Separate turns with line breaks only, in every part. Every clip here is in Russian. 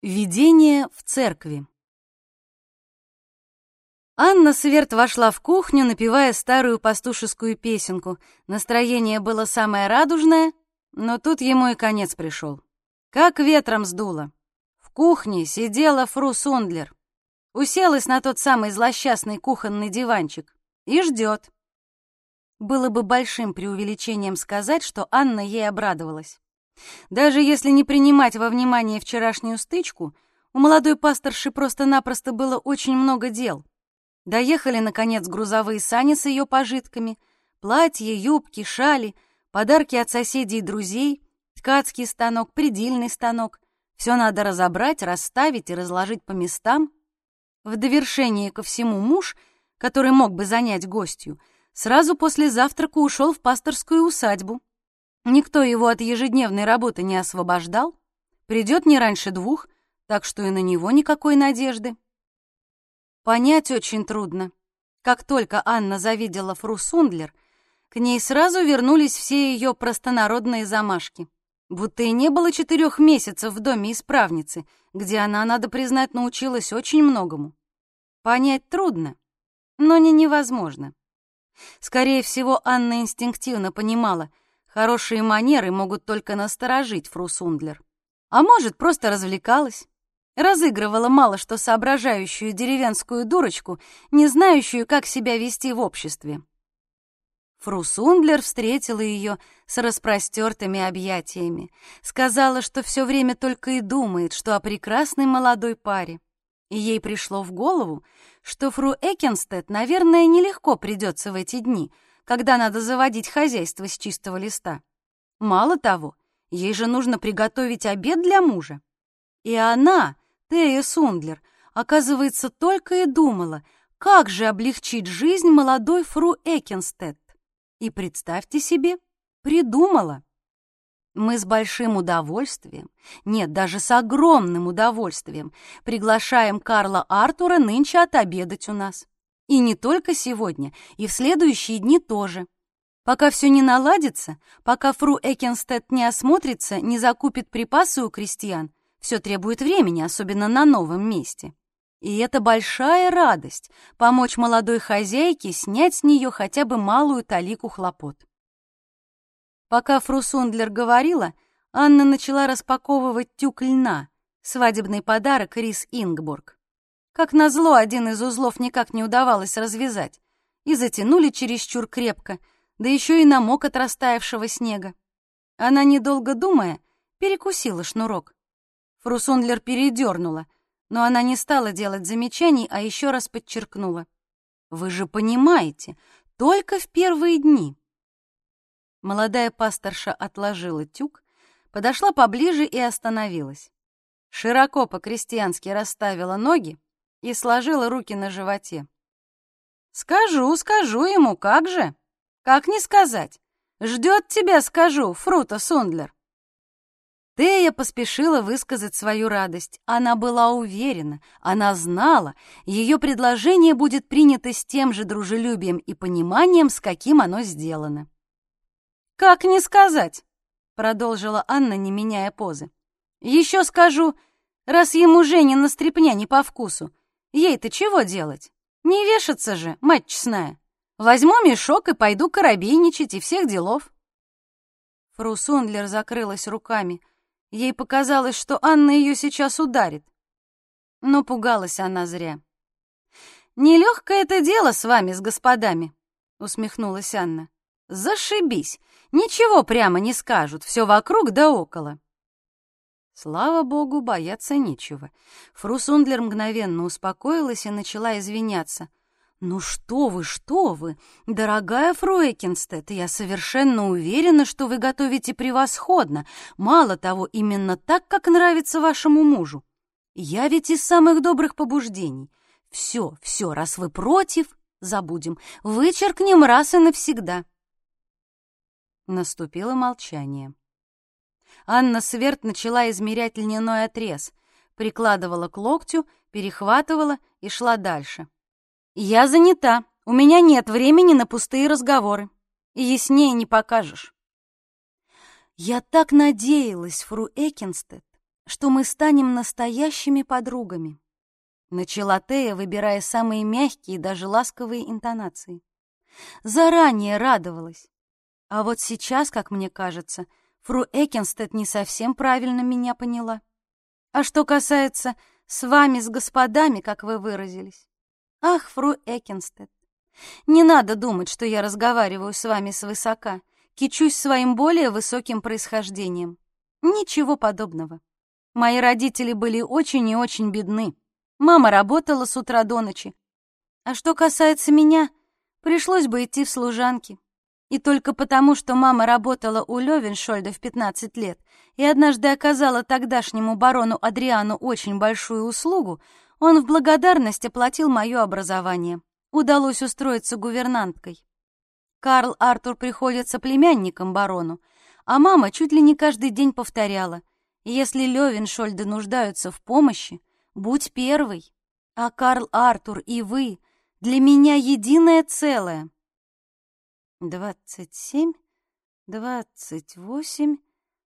Видение в церкви. Анна Сверд вошла в кухню, напевая старую пастушескую песенку. Настроение было самое радужное, но тут ему и конец пришел. Как ветром сдуло. В кухне сидела фру Сундлер. Уселась на тот самый злосчастный кухонный диванчик и ждет. Было бы большим преувеличением сказать, что Анна ей обрадовалась. Даже если не принимать во внимание вчерашнюю стычку, у молодой пасторши просто-напросто было очень много дел. Доехали, наконец, грузовые сани с ее пожитками, платья, юбки, шали, подарки от соседей и друзей, ткацкий станок, предельный станок. Все надо разобрать, расставить и разложить по местам. В довершение ко всему муж, который мог бы занять гостью, сразу после завтрака ушел в пасторскую усадьбу. Никто его от ежедневной работы не освобождал, придет не раньше двух, так что и на него никакой надежды. Понять очень трудно. Как только Анна завидела Фру Сундлер, к ней сразу вернулись все ее простонародные замашки. Будто и не было четырех месяцев в доме исправницы, где она, надо признать, научилась очень многому. Понять трудно, но не невозможно. Скорее всего, Анна инстинктивно понимала — Хорошие манеры могут только насторожить фру Сундлер. А может, просто развлекалась. Разыгрывала мало что соображающую деревенскую дурочку, не знающую, как себя вести в обществе. Фру Сундлер встретила ее с распростертыми объятиями. Сказала, что все время только и думает, что о прекрасной молодой паре. И ей пришло в голову, что фру Экенстед, наверное, нелегко придется в эти дни — когда надо заводить хозяйство с чистого листа. Мало того, ей же нужно приготовить обед для мужа. И она, Тея Сундлер, оказывается, только и думала, как же облегчить жизнь молодой фру Экенстед. И представьте себе, придумала. Мы с большим удовольствием, нет, даже с огромным удовольствием, приглашаем Карла Артура нынче отобедать у нас. И не только сегодня, и в следующие дни тоже. Пока все не наладится, пока фру Экенстед не осмотрится, не закупит припасы у крестьян, все требует времени, особенно на новом месте. И это большая радость — помочь молодой хозяйке снять с нее хотя бы малую талику хлопот. Пока фру Сундлер говорила, Анна начала распаковывать тюк льна, свадебный подарок Рис Ингбург. Как назло, один из узлов никак не удавалось развязать. И затянули чересчур крепко, да еще и намок от растаявшего снега. Она, недолго думая, перекусила шнурок. Фрусундлер передернула, но она не стала делать замечаний, а еще раз подчеркнула. «Вы же понимаете, только в первые дни». Молодая пасторша отложила тюк, подошла поближе и остановилась. Широко по-крестьянски расставила ноги, и сложила руки на животе. «Скажу, скажу ему, как же? Как не сказать? Ждет тебя, скажу, Фрута Сундлер». Тея поспешила высказать свою радость. Она была уверена, она знала, ее предложение будет принято с тем же дружелюбием и пониманием, с каким оно сделано. «Как не сказать?» — продолжила Анна, не меняя позы. «Еще скажу, раз ему Женина стряпня не по вкусу, Ей-то чего делать? Не вешаться же, мать честная. Возьму мешок и пойду коробейничать и всех делов. Фру Сундлер закрылась руками. Ей показалось, что Анна ее сейчас ударит. Но пугалась она зря. «Нелегкое это дело с вами, с господами», — усмехнулась Анна. «Зашибись! Ничего прямо не скажут, все вокруг да около». Слава богу, бояться нечего. Фру Сундлер мгновенно успокоилась и начала извиняться. «Ну что вы, что вы! Дорогая фру Экинстед, я совершенно уверена, что вы готовите превосходно. Мало того, именно так, как нравится вашему мужу. Я ведь из самых добрых побуждений. Все, все, раз вы против, забудем. Вычеркнем раз и навсегда». Наступило молчание. Анна Сверд начала измерять льняной отрез, прикладывала к локтю, перехватывала и шла дальше. «Я занята, у меня нет времени на пустые разговоры. И яснее не покажешь». «Я так надеялась, фру Экинстед, что мы станем настоящими подругами. Начала Тея, выбирая самые мягкие и даже ласковые интонации. Заранее радовалась. А вот сейчас, как мне кажется, фру Экенстед не совсем правильно меня поняла. А что касается «с вами, с господами», как вы выразились. Ах, фру Экенстед, не надо думать, что я разговариваю с вами свысока, кичусь своим более высоким происхождением. Ничего подобного. Мои родители были очень и очень бедны. Мама работала с утра до ночи. А что касается меня, пришлось бы идти в служанки. И только потому, что мама работала у Левеншольда в 15 лет и однажды оказала тогдашнему барону Адриану очень большую услугу, он в благодарность оплатил мое образование. Удалось устроиться гувернанткой. Карл Артур приходится племянником барону, а мама чуть ли не каждый день повторяла, если Левеншольды нуждаются в помощи, будь первый, а Карл Артур и вы для меня единое целое. Двадцать семь, двадцать восемь,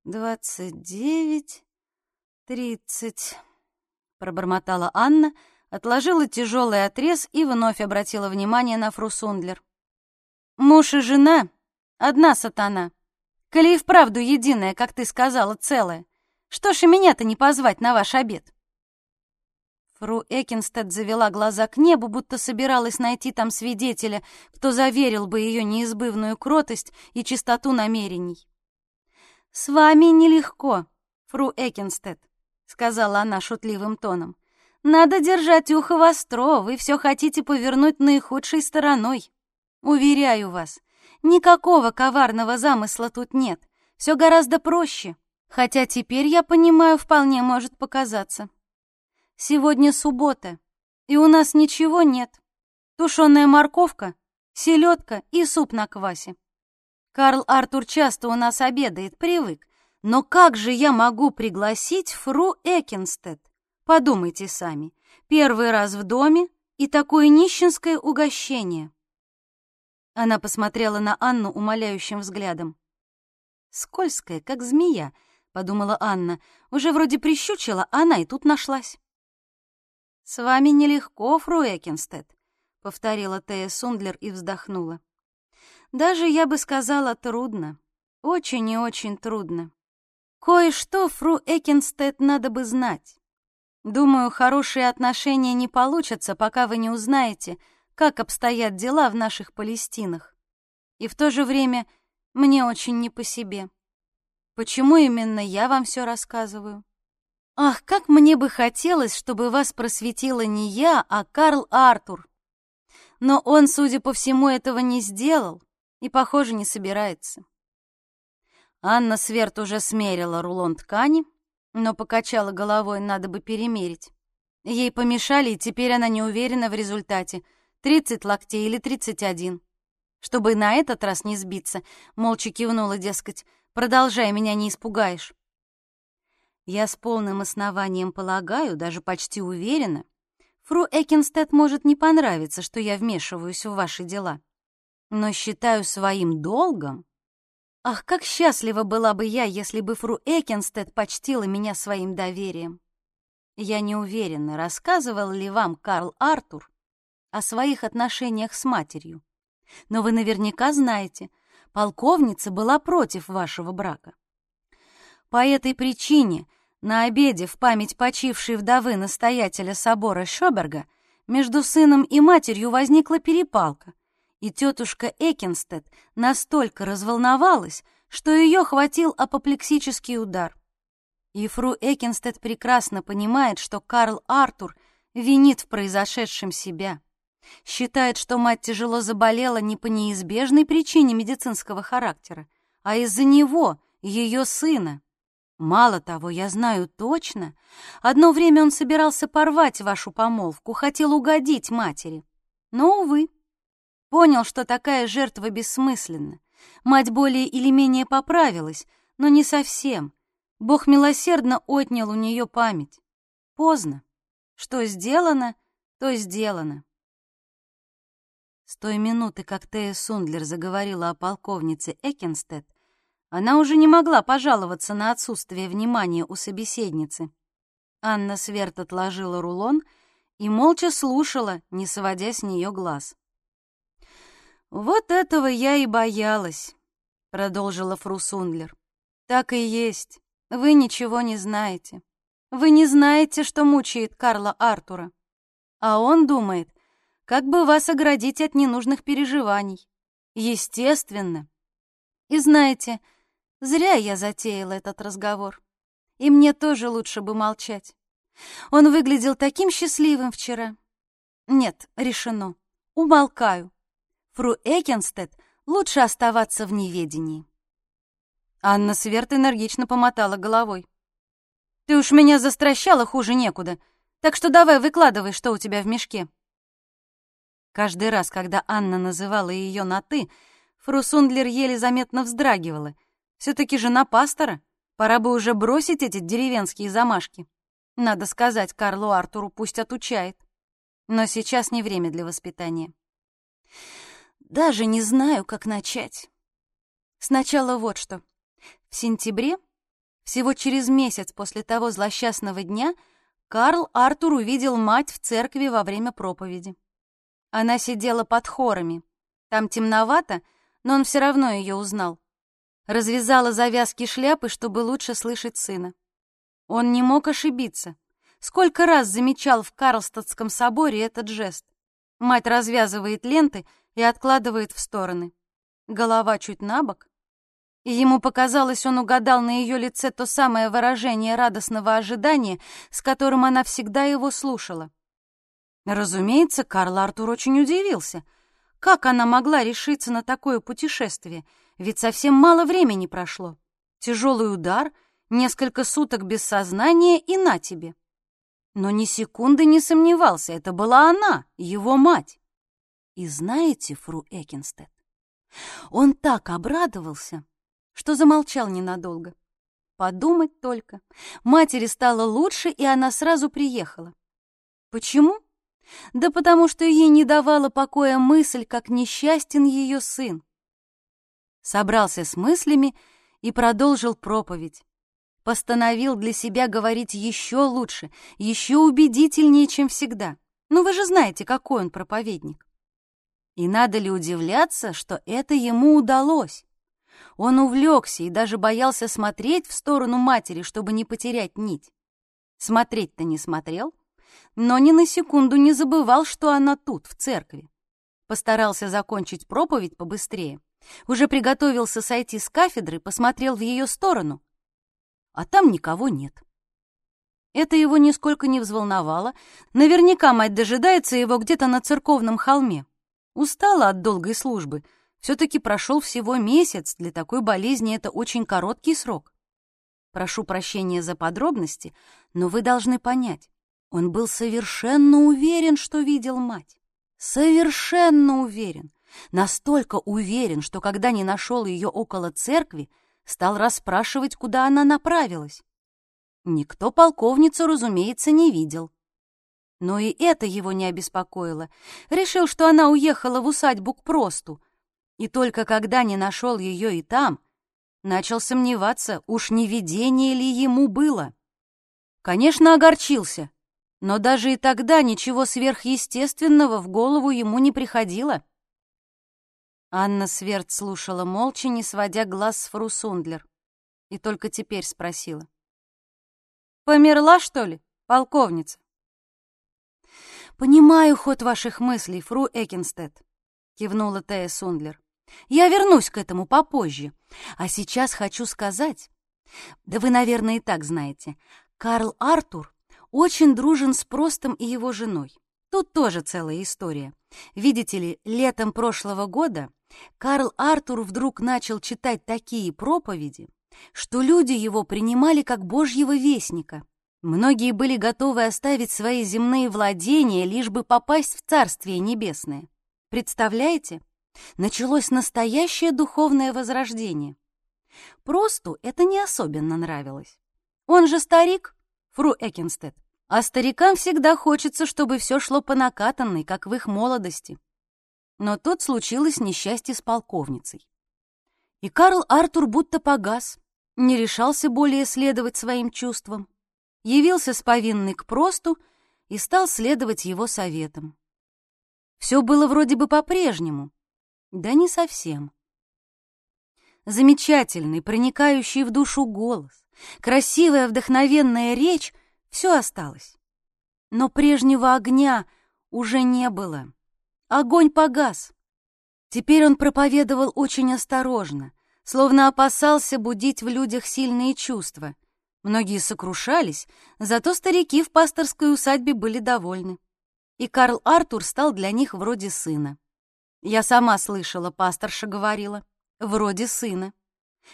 двадцать девять, тридцать, пробормотала Анна, отложила тяжелый отрез и вновь обратила внимание на фру Сундлер. Муж и жена — одна сатана. Коли и вправду единая, как ты сказала, целая, что ж и меня-то не позвать на ваш обед? Фру Экинстед завела глаза к небу, будто собиралась найти там свидетеля, кто заверил бы ее неизбывную кротость и чистоту намерений. «С вами нелегко, Фру Экинстед», — сказала она шутливым тоном. «Надо держать ухо востро, вы все хотите повернуть наихудшей стороной. Уверяю вас, никакого коварного замысла тут нет, все гораздо проще, хотя теперь, я понимаю, вполне может показаться». Сегодня суббота, и у нас ничего нет. Тушеная морковка, селедка и суп на квасе. Карл Артур часто у нас обедает, привык. Но как же я могу пригласить фру Экинстед? Подумайте сами. Первый раз в доме и такое нищенское угощение. Она посмотрела на Анну умоляющим взглядом. «Скользкая, как змея», — подумала Анна. Уже вроде прищучила, она и тут нашлась. «С вами нелегко, фру Экинстед», — повторила Тея Сундлер и вздохнула. «Даже, я бы сказала, трудно. Очень и очень трудно. Кое-что, фру Экинстед, надо бы знать. Думаю, хорошие отношения не получатся, пока вы не узнаете, как обстоят дела в наших Палестинах. И в то же время мне очень не по себе. Почему именно я вам все рассказываю? Ах, как мне бы хотелось, чтобы вас просветила не я, а Карл Артур. Но он, судя по всему, этого не сделал и, похоже, не собирается. Анна Сверд уже смерила рулон ткани, но покачала головой, надо бы перемерить. Ей помешали, и теперь она не уверена в результате, 30 локтей или 31. Чтобы на этот раз не сбиться, молча кивнула, дескать, продолжай, меня не испугаешь. Я с полным основанием полагаю, даже почти уверена, фру Экинстед может не понравиться, что я вмешиваюсь в ваши дела. Но считаю своим долгом... Ах, как счастлива была бы я, если бы фру Экинстед почтила меня своим доверием. Я не уверена, рассказывал ли вам Карл Артур о своих отношениях с матерью. Но вы наверняка знаете, полковница была против вашего брака. По этой причине на обеде в память почившей вдовы настоятеля собора Шоберга между сыном и матерью возникла перепалка, и тетушка Экинстед настолько разволновалась, что ее хватил апоплексический удар. И фру Экинстед прекрасно понимает, что Карл Артур винит в произошедшем себя. Считает, что мать тяжело заболела не по неизбежной причине медицинского характера, а из-за него, ее сына. Мало того, я знаю точно, одно время он собирался порвать вашу помолвку, хотел угодить матери. Но, увы, понял, что такая жертва бессмысленна. Мать более или менее поправилась, но не совсем. Бог милосердно отнял у нее память. Поздно. Что сделано, то сделано. С той минуты, как Тея Сундлер заговорила о полковнице Экенстед, Она уже не могла пожаловаться на отсутствие внимания у собеседницы. Анна Сверт отложила рулон и молча слушала, не сводя с нее глаз. «Вот этого я и боялась», — продолжила фру Сундлер. «Так и есть. Вы ничего не знаете. Вы не знаете, что мучает Карла Артура. А он думает, как бы вас оградить от ненужных переживаний. Естественно. И знаете, зря я затеяла этот разговор. И мне тоже лучше бы молчать. Он выглядел таким счастливым вчера. Нет, решено. Умолкаю. Фру Экенстед лучше оставаться в неведении. Анна Сверт энергично помотала головой. «Ты уж меня застращала хуже некуда, так что давай выкладывай, что у тебя в мешке». Каждый раз, когда Анна называла ее на «ты», фру Сундлер еле заметно вздрагивала. Все таки жена пастора, пора бы уже бросить эти деревенские замашки. Надо сказать Карлу Артуру, пусть отучает. Но сейчас не время для воспитания. Даже не знаю, как начать. Сначала вот что. В сентябре, всего через месяц после того злосчастного дня, Карл Артур увидел мать в церкви во время проповеди. Она сидела под хорами. Там темновато, но он все равно ее узнал. Развязала завязки шляпы, чтобы лучше слышать сына. Он не мог ошибиться. Сколько раз замечал в Карлстадском соборе этот жест. Мать развязывает ленты и откладывает в стороны. Голова чуть набок, и ему показалось, он угадал на ее лице то самое выражение радостного ожидания, с которым она всегда его слушала. Разумеется, Карл Артур очень удивился. Как она могла решиться на такое путешествие? Ведь совсем мало времени прошло. Тяжелый удар, несколько суток без сознания и на тебе. Но ни секунды не сомневался, это была она, его мать. И знаете, фру Экинстед, он так обрадовался, что замолчал ненадолго. Подумать только. Матери стало лучше, и она сразу приехала. Почему? Да потому что ей не давала покоя мысль, как несчастен ее сын. Собрался с мыслями и продолжил проповедь. Постановил для себя говорить еще лучше, еще убедительнее, чем всегда. Ну вы же знаете, какой он проповедник. И надо ли удивляться, что это ему удалось? Он увлекся и даже боялся смотреть в сторону матери, чтобы не потерять нить. Смотреть-то не смотрел, но ни на секунду не забывал, что она тут, в церкви. Постарался закончить проповедь побыстрее. Уже приготовился сойти с кафедры, посмотрел в ее сторону. А там никого нет. Это его нисколько не взволновало. Наверняка мать дожидается его где-то на церковном холме. Устала от долгой службы — все-таки прошел всего месяц, для такой болезни это очень короткий срок. Прошу прощения за подробности, но вы должны понять, он был совершенно уверен, что видел мать. Совершенно уверен. Настолько уверен, что когда не нашел ее около церкви, стал расспрашивать, куда она направилась. Никто полковницу, разумеется, не видел. Но и это его не обеспокоило. Решил, что она уехала в усадьбу к просту, и только когда не нашел ее и там, начал сомневаться, уж не видение ли ему было. Конечно, огорчился, но даже и тогда ничего сверхъестественного в голову ему не приходило. Анна Сверд слушала молча, не сводя глаз с фру Сундлер, и только теперь спросила. «Померла, что ли, полковница?» «Понимаю ход ваших мыслей, фру Экинстед», — кивнула Тея Сундлер. Я вернусь к этому попозже. А сейчас хочу сказать... Да вы, наверное, и так знаете. Карл Артур очень дружен с Простом и его женой. Тут тоже целая история. Видите ли, летом прошлого года Карл Артур вдруг начал читать такие проповеди, что люди его принимали как божьего вестника. Многие были готовы оставить свои земные владения, лишь бы попасть в Царствие Небесное. Представляете? началось настоящее духовное возрождение. Просту это не особенно нравилось. Он же старик, фру Экинстед, а старикам всегда хочется, чтобы все шло по накатанной, как в их молодости. Но тут случилось несчастье с полковницей. И Карл Артур будто погас, не решался более следовать своим чувствам, явился с повинной к просту и стал следовать его советам. Все было вроде бы по-прежнему, да не совсем. Замечательный, проникающий в душу голос, красивая вдохновенная речь — все осталось. Но прежнего огня уже не было. Огонь погас. Теперь он проповедовал очень осторожно, словно опасался будить в людях сильные чувства. Многие сокрушались, зато старики в пасторской усадьбе были довольны. И Карл Артур стал для них вроде сына. Я сама слышала, пасторша говорила, вроде сына.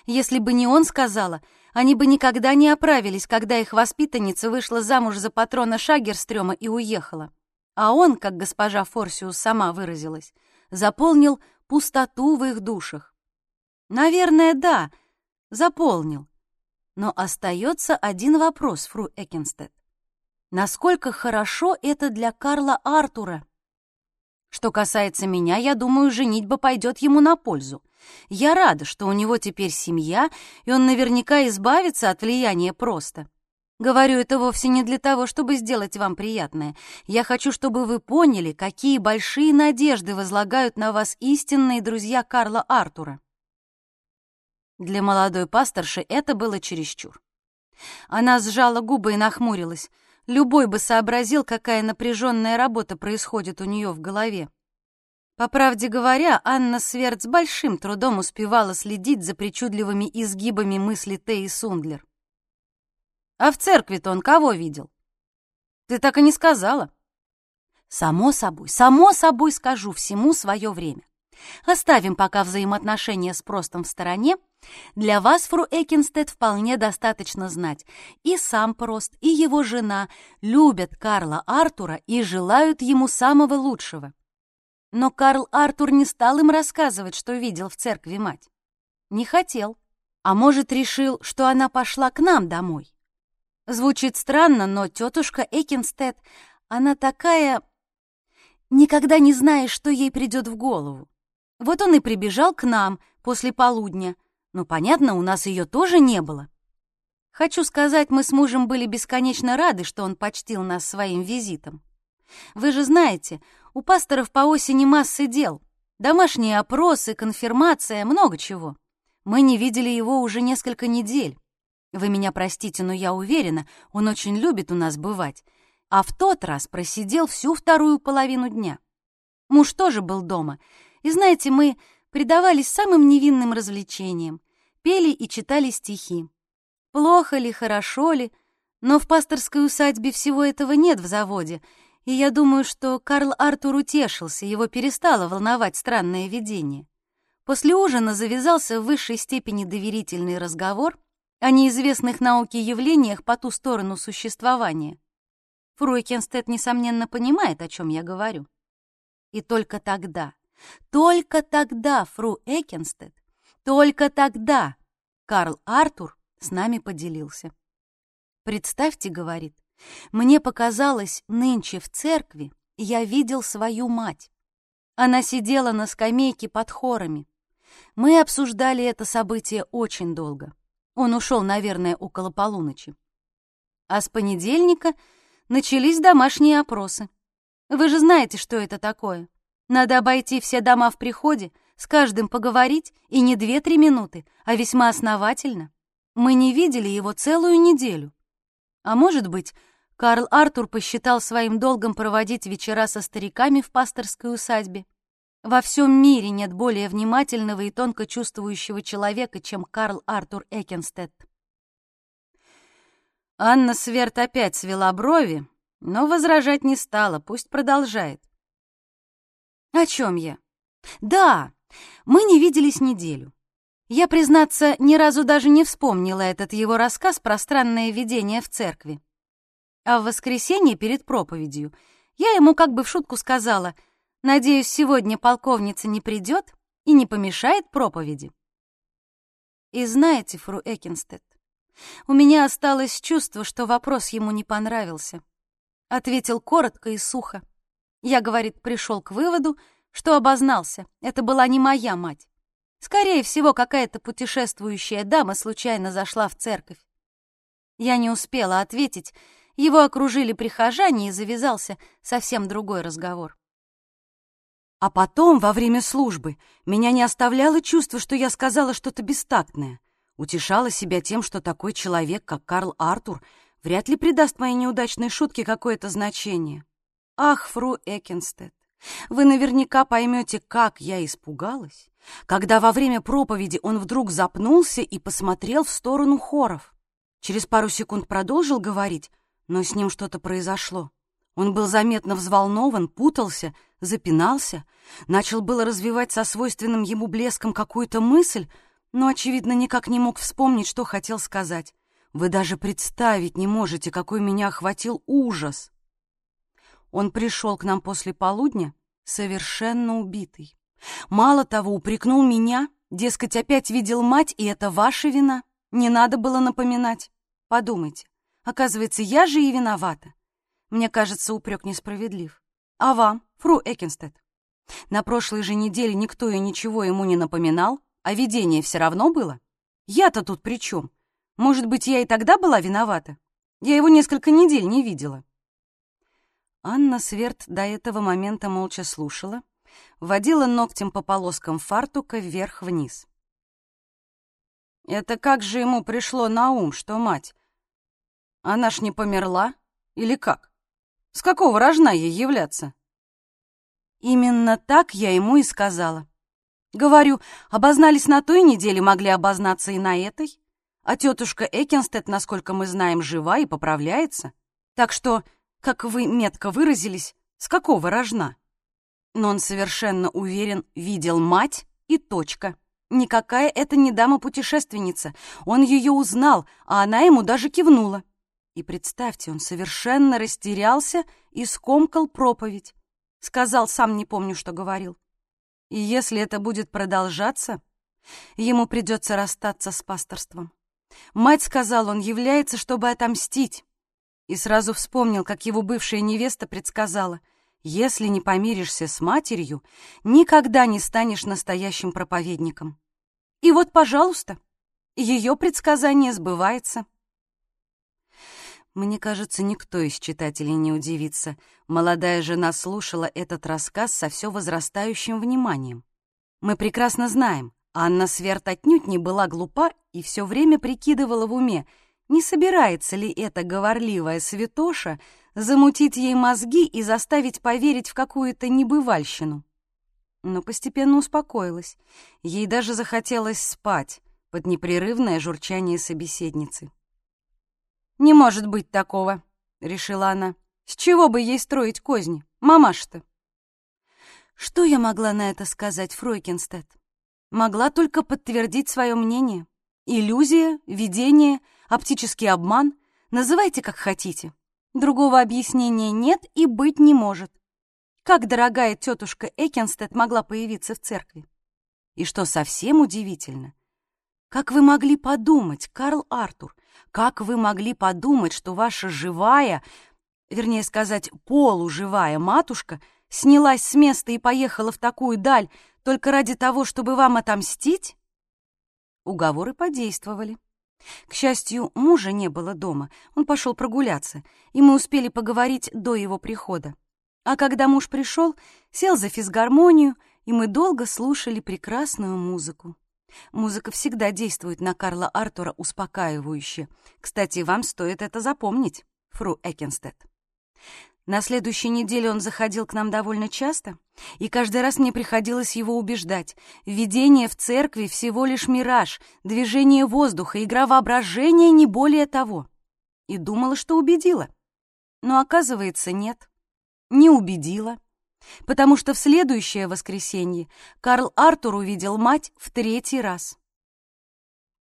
Если бы не он сказала, они бы никогда не оправились, когда их воспитанница вышла замуж за патрона Шагерстрёма и уехала. А он, как госпожа Форсиус сама выразилась, заполнил пустоту в их душах. Наверное, да, заполнил. Но остается один вопрос, фру Экенстед. Насколько хорошо это для Карла Артура? Что касается меня, я думаю, женитьба пойдет ему на пользу. Я рада, что у него теперь семья, и он наверняка избавится от влияния просто. Говорю это вовсе не для того, чтобы сделать вам приятное. Я хочу, чтобы вы поняли, какие большие надежды возлагают на вас истинные друзья Карла Артура. Для молодой пасторши это было чересчур. Она сжала губы и нахмурилась. Любой бы сообразил, какая напряженная работа происходит у нее в голове. По правде говоря, Анна Сверд с большим трудом успевала следить за причудливыми изгибами мысли Теи Сундлер. А в церкви-то он кого видел? Ты так и не сказала. Само собой, само собой скажу всему свое время. Оставим пока взаимоотношения с Простом в стороне. Для вас, фру Экинстед, вполне достаточно знать. И сам Прост, и его жена любят Карла Артура и желают ему самого лучшего. Но Карл Артур не стал им рассказывать, что видел в церкви мать. Не хотел. А может, решил, что она пошла к нам домой. Звучит странно, но тетушка Экинстед, она такая... Никогда не знаешь, что ей придет в голову. Вот он и прибежал к нам после полудня. Но, понятно, у нас ее тоже не было. Хочу сказать, мы с мужем были бесконечно рады, что он почтил нас своим визитом. Вы же знаете, у пасторов по осени массы дел. Домашние опросы, конфирмация, много чего. Мы не видели его уже несколько недель. Вы меня простите, но я уверена, он очень любит у нас бывать. А в тот раз просидел всю вторую половину дня. Муж тоже был дома. И знаете, мы предавались самым невинным развлечениям. Пели и читали стихи. Плохо ли, хорошо ли, но в пасторской усадьбе всего этого нет в заводе, и я думаю, что Карл Артур утешился, его перестало волновать странное видение. После ужина завязался в высшей степени доверительный разговор, о неизвестных науке явлениях по ту сторону существования. Фруйкенстед, несомненно, понимает, о чем я говорю. И только тогда, только тогда, Фру Экенстед, только тогда Карл Артур с нами поделился. «Представьте, — говорит, — мне показалось, нынче в церкви я видел свою мать. Она сидела на скамейке под хорами. Мы обсуждали это событие очень долго. Он ушел, наверное, около полуночи. А с понедельника начались домашние опросы. Вы же знаете, что это такое. Надо обойти все дома в приходе, с каждым поговорить, и не две-три минуты, а весьма основательно. Мы не видели его целую неделю. А может быть, Карл Артур посчитал своим долгом проводить вечера со стариками в пасторской усадьбе. Во всем мире нет более внимательного и тонко чувствующего человека, чем Карл Артур Экенстед. Анна Сверд опять свела брови, но возражать не стала, пусть продолжает. О чем я? Да, мы не виделись неделю. Я, признаться, ни разу даже не вспомнила этот его рассказ про странное видение в церкви. А в воскресенье перед проповедью я ему как бы в шутку сказала — Надеюсь, сегодня полковница не придет и не помешает проповеди. И знаете, фру Экинстед, у меня осталось чувство, что вопрос ему не понравился. Ответил коротко и сухо. Я, говорит, пришел к выводу, что обознался. Это была не моя мать. Скорее всего, какая-то путешествующая дама случайно зашла в церковь. Я не успела ответить, его окружили прихожане, и завязался совсем другой разговор. А потом, во время службы, меня не оставляло чувство, что я сказала что-то бестактное. Утешала себя тем, что такой человек, как Карл Артур, вряд ли придаст моей неудачной шутке какое-то значение. Ах, фру Экенстед, вы наверняка поймете, как я испугалась, когда во время проповеди он вдруг запнулся и посмотрел в сторону хоров. Через пару секунд продолжил говорить, но с ним что-то произошло. Он был заметно взволнован, путался, запинался, начал было развивать со свойственным ему блеском какую-то мысль, но, очевидно, никак не мог вспомнить, что хотел сказать. Вы даже представить не можете, какой меня охватил ужас. Он пришел к нам после полудня совершенно убитый. Мало того, упрекнул меня, дескать, опять видел мать, и это ваша вина. Не надо было напоминать. Подумайте, оказывается, я же и виновата. Мне кажется, упрек несправедлив. А вам, фру Экинстед? На прошлой же неделе никто и ничего ему не напоминал, а видение все равно было. Я-то тут при чем? Может быть, я и тогда была виновата? Я его несколько недель не видела. Анна Сверд до этого момента молча слушала, водила ногтем по полоскам фартука вверх-вниз. Это как же ему пришло на ум, что мать? Она ж не померла? Или как? С какого рожна ей являться? Именно так я ему и сказала. Говорю, обознались на той неделе, могли обознаться и на этой. А тетушка Экенстед, насколько мы знаем, жива и поправляется. Так что как вы метко выразились, с какого рожна? Но он совершенно уверен, видел мать и точка. Никакая это не дама-путешественница. Он ее узнал, а она ему даже кивнула. И представьте, он совершенно растерялся и скомкал проповедь. Сказал, сам не помню, что говорил. И если это будет продолжаться, ему придется расстаться с пасторством. Мать, сказал он, является, чтобы отомстить. И сразу вспомнил, как его бывшая невеста предсказала, если не помиришься с матерью, никогда не станешь настоящим проповедником. И вот, пожалуйста, ее предсказание сбывается. Мне кажется, никто из читателей не удивится. Молодая жена слушала этот рассказ со все возрастающим вниманием. Мы прекрасно знаем, Анна Сверт отнюдь не была глупа и все время прикидывала в уме — не собирается ли эта говорливая святоша замутить ей мозги и заставить поверить в какую-то небывальщину. Но постепенно успокоилась. Ей даже захотелось спать под непрерывное журчание собеседницы. «Не может быть такого», — решила она. «С чего бы ей строить козни? Мамаш-то!» Что я могла на это сказать, Фройкинстед? Могла только подтвердить свое мнение. Иллюзия, видение — оптический обман, называйте как хотите. Другого объяснения нет и быть не может. Как дорогая тетушка Экенстед могла появиться в церкви? И что совсем удивительно, как вы могли подумать, Карл Артур, как вы могли подумать, что ваша живая, вернее сказать, полуживая матушка снялась с места и поехала в такую даль только ради того, чтобы вам отомстить? Уговоры подействовали. К счастью, мужа не было дома, он пошел прогуляться, и мы успели поговорить до его прихода. А когда муж пришел, сел за физгармонию, и мы долго слушали прекрасную музыку. Музыка всегда действует на Карла Артура успокаивающе. Кстати, вам стоит это запомнить, фру Экенстед. На следующей неделе он заходил к нам довольно часто, и каждый раз мне приходилось его убеждать. Видение в церкви всего лишь мираж, движение воздуха, игра воображения не более того. И думала, что убедила. Но оказывается, нет, не убедила. Потому что в следующее воскресенье Карл Артур увидел мать в третий раз.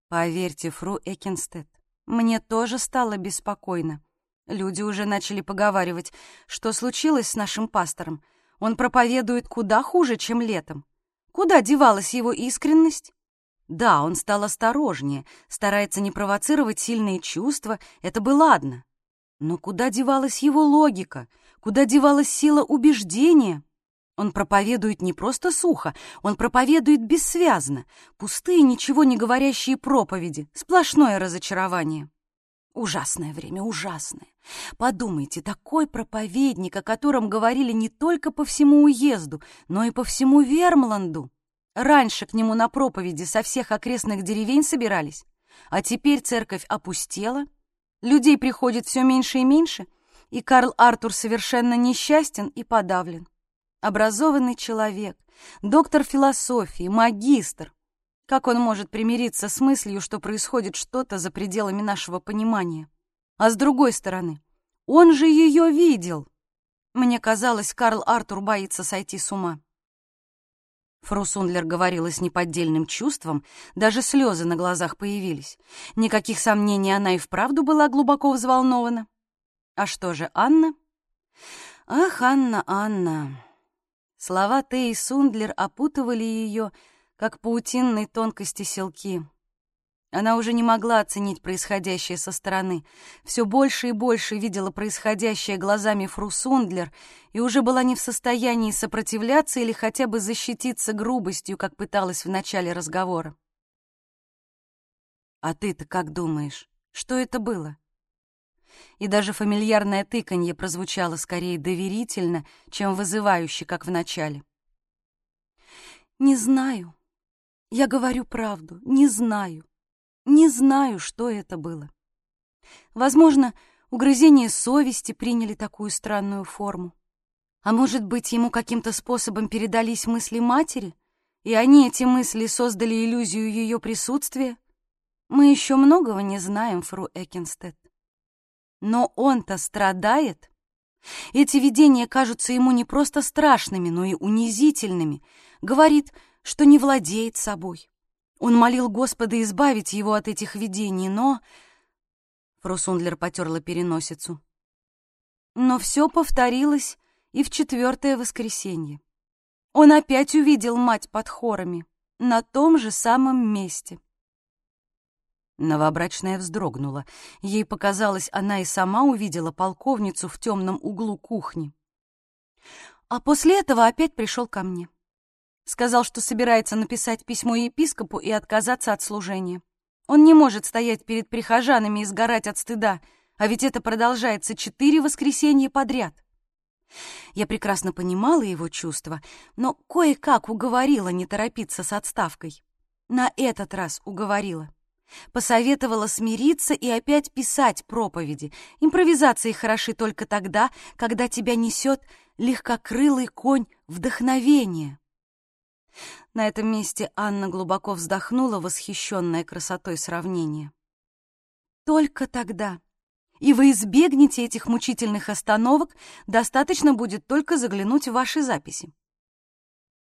Поверьте, фру Экенстед, мне тоже стало беспокойно. Люди уже начали поговаривать, что случилось с нашим пастором. Он проповедует куда хуже, чем летом. Куда девалась его искренность? Да, он стал осторожнее, старается не провоцировать сильные чувства, это бы ладно. Но куда девалась его логика? Куда девалась сила убеждения? Он проповедует не просто сухо, он проповедует бессвязно, пустые, ничего не говорящие проповеди, сплошное разочарование. Ужасное время, ужасное. Подумайте, такой проповедник, о котором говорили не только по всему уезду, но и по всему Вермланду. Раньше к нему на проповеди со всех окрестных деревень собирались, а теперь церковь опустела, людей приходит все меньше и меньше, и Карл Артур совершенно несчастен и подавлен. Образованный человек, доктор философии, магистр. Как он может примириться с мыслью, что происходит что-то за пределами нашего понимания? А с другой стороны, он же ее видел. Мне казалось, Карл Артур боится сойти с ума. Фру Сундлер говорила с неподдельным чувством, даже слезы на глазах появились. Никаких сомнений, она и вправду была глубоко взволнована. А что же Анна? Ах, Анна, Анна. Слова Теи Сундлер опутывали ее, как паутинные тонкости селки. Она уже не могла оценить происходящее со стороны. Все больше и больше видела происходящее глазами Фру Сундлер и уже была не в состоянии сопротивляться или хотя бы защититься грубостью, как пыталась в начале разговора. «А ты-то как думаешь, что это было?» и даже фамильярное тыканье прозвучало скорее доверительно, чем вызывающе, как в начале. «Не знаю. Я говорю правду. Не знаю. Не знаю, что это было. Возможно, угрызения совести приняли такую странную форму. А может быть, ему каким-то способом передались мысли матери, и они, эти мысли, создали иллюзию ее присутствия? Мы еще многого не знаем, фру Экинстед. Но он-то страдает. Эти видения кажутся ему не просто страшными, но и унизительными. Говорит, что не владеет собой. Он молил Господа избавить его от этих видений, но... Фрусундлер потерла переносицу. Но все повторилось и в четвертое воскресенье. Он опять увидел мать под хорами, на том же самом месте. Новобрачная вздрогнула. Ей показалось, она и сама увидела полковницу в темном углу кухни. А после этого опять пришел ко мне. Сказал, что собирается написать письмо епископу и отказаться от служения. Он не может стоять перед прихожанами и сгорать от стыда, а ведь это продолжается четыре воскресенья подряд. Я прекрасно понимала его чувства, но кое-как уговорила не торопиться с отставкой. На этот раз уговорила. Посоветовала смириться и опять писать проповеди. Импровизации хороши только тогда, когда тебя несет легкокрылый конь вдохновения. На этом месте Анна глубоко вздохнула, восхищенная красотой сравнения. Только тогда. И вы избегнете этих мучительных остановок, достаточно будет только заглянуть в ваши записи.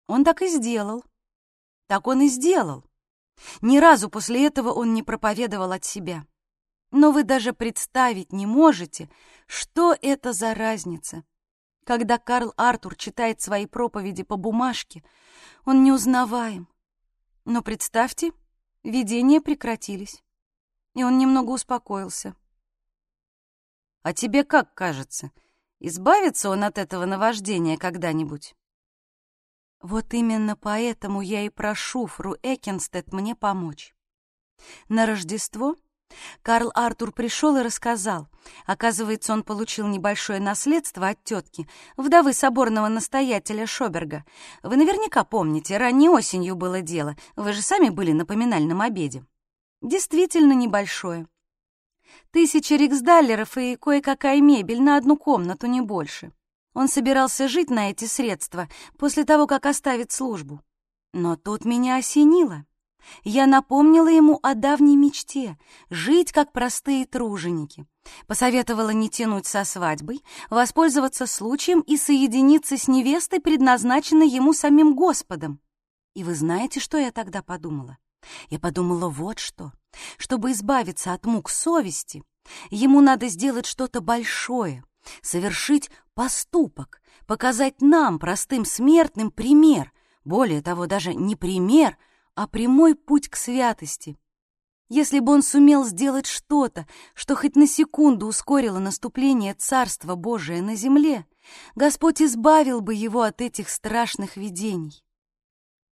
Он так и сделал. Так он и сделал. Ни разу после этого он не проповедовал от себя. Но вы даже представить не можете, что это за разница. Когда Карл Артур читает свои проповеди по бумажке, он неузнаваем. Но представьте, видения прекратились, и он немного успокоился. А тебе как кажется, избавится он от этого наваждения когда-нибудь? Вот именно поэтому я и прошу Фру Экенстед мне помочь. На Рождество Карл Артур пришел и рассказал. Оказывается, он получил небольшое наследство от тетки, вдовы соборного настоятеля Шоберга. Вы наверняка помните, ранней осенью было дело. Вы же сами были на поминальном обеде. Действительно небольшое. Тысяча риксдаллеров и кое-какая мебель на одну комнату, не больше. Он собирался жить на эти средства после того, как оставит службу. Но тут меня осенило. Я напомнила ему о давней мечте — жить как простые труженики. Посоветовала не тянуть со свадьбой, воспользоваться случаем и соединиться с невестой, предназначенной ему самим Господом. И вы знаете, что я тогда подумала? Я подумала вот что. Чтобы избавиться от мук совести, ему надо сделать что-то большое, совершить поступок, показать нам, простым смертным, пример, более того, даже не пример, а прямой путь к святости. Если бы он сумел сделать что-то, что хоть на секунду ускорило наступление Царства Божия на земле, Господь избавил бы его от этих страшных видений.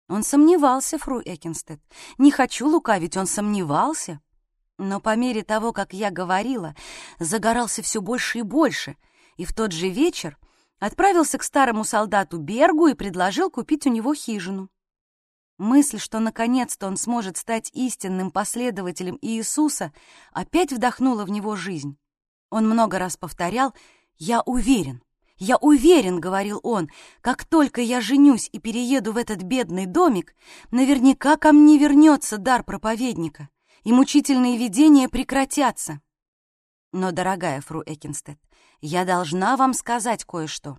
Он сомневался, фру Экинстед. Не хочу лукавить, он сомневался. Но по мере того, как я говорила, загорался все больше и больше, и в тот же вечер отправился к старому солдату Бергу и предложил купить у него хижину. Мысль, что наконец-то он сможет стать истинным последователем Иисуса, опять вдохнула в него жизнь. Он много раз повторял «Я уверен, я уверен», — говорил он, «как только я женюсь и перееду в этот бедный домик, наверняка ко мне вернется дар проповедника, и мучительные видения прекратятся». Но, дорогая фру Экинстед, я должна вам сказать кое-что.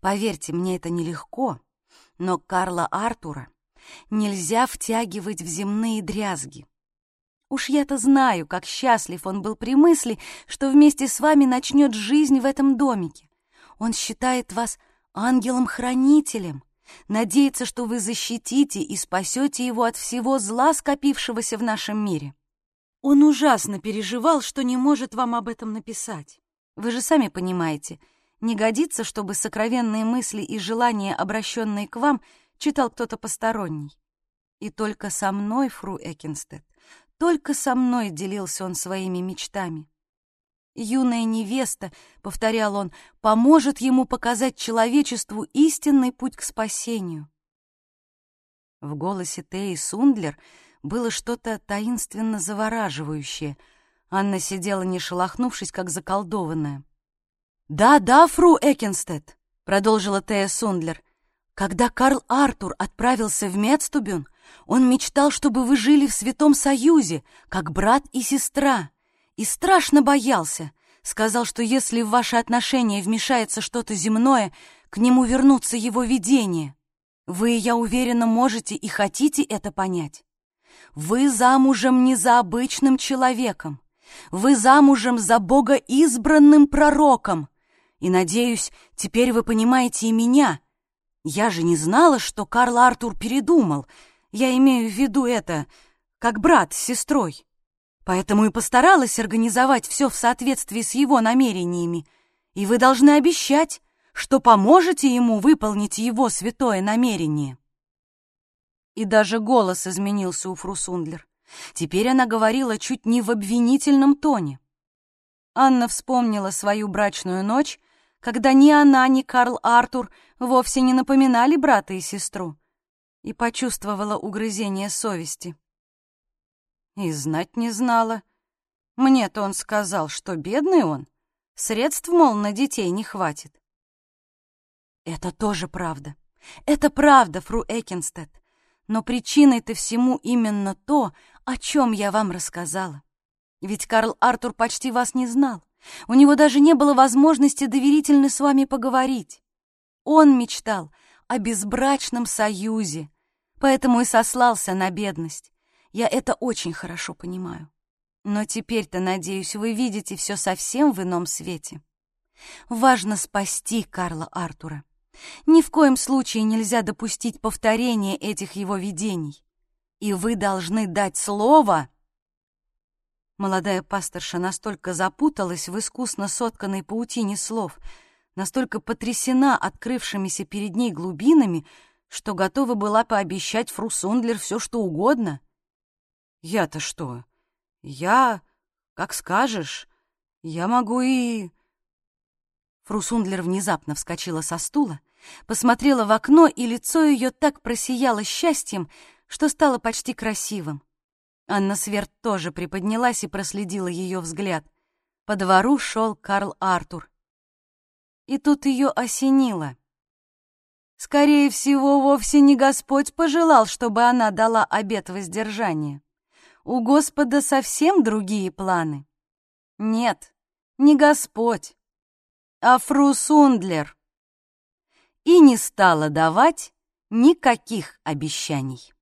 Поверьте, мне это нелегко, но Карла Артура нельзя втягивать в земные дрязги. Уж я-то знаю, как счастлив он был при мысли, что вместе с вами начнет жизнь в этом домике. Он считает вас ангелом-хранителем, надеется, что вы защитите и спасете его от всего зла, скопившегося в нашем мире. Он ужасно переживал, что не может вам об этом написать. Вы же сами понимаете, не годится, чтобы сокровенные мысли и желания, обращенные к вам, читал кто-то посторонний. И только со мной, фру Экинстед, только со мной делился он своими мечтами. Юная невеста, — повторял он, — поможет ему показать человечеству истинный путь к спасению. В голосе Теи Сундлер было что-то таинственно завораживающее. Анна сидела, не шелохнувшись, как заколдованная. «Да, да, фру Экенстед», — продолжила Тея Сундлер, — «когда Карл Артур отправился в Мецтубюн, он мечтал, чтобы вы жили в Святом Союзе, как брат и сестра» и страшно боялся. Сказал, что если в ваши отношения вмешается что-то земное, к нему вернутся его видения. Вы, я уверена, можете и хотите это понять. Вы замужем не за обычным человеком. Вы замужем за богоизбранным пророком. И, надеюсь, теперь вы понимаете и меня. Я же не знала, что Карл Артур передумал. Я имею в виду это, как брат с сестрой. Поэтому и постаралась организовать все в соответствии с его намерениями. И вы должны обещать, что поможете ему выполнить его святое намерение. И даже голос изменился у Фрусундлер. Теперь она говорила чуть не в обвинительном тоне. Анна вспомнила свою брачную ночь, когда ни она, ни Карл Артур вовсе не напоминали брата и сестру, и почувствовала угрызение совести. И знать не знала. Мне-то он сказал, что бедный он. Средств, мол, на детей не хватит. Это тоже правда. Это правда, фру Экенстед. Но причиной-то всему именно то, о чем я вам рассказала. Ведь Карл Артур почти вас не знал. У него даже не было возможности доверительно с вами поговорить. Он мечтал о безбрачном союзе, поэтому и сослался на бедность. Я это очень хорошо понимаю. Но теперь-то, надеюсь, вы видите все совсем в ином свете. Важно спасти Карла Артура. Ни в коем случае нельзя допустить повторения этих его видений. И вы должны дать слово. Молодая пасторша настолько запуталась в искусно сотканной паутине слов, настолько потрясена открывшимися перед ней глубинами, что готова была пообещать Фру Сундлер все, что угодно — «Я-то что? Я... Как скажешь. Я могу и...» Фрусундлер внезапно вскочила со стула, посмотрела в окно, и лицо ее так просияло счастьем, что стало почти красивым. Анна Сверд тоже приподнялась и проследила ее взгляд. По двору шел Карл Артур. И тут ее осенило. Скорее всего, вовсе не Господь пожелал, чтобы она дала обет воздержания. У Господа совсем другие планы. Нет, не Господь, а Фру Сундлер. И не стала давать никаких обещаний.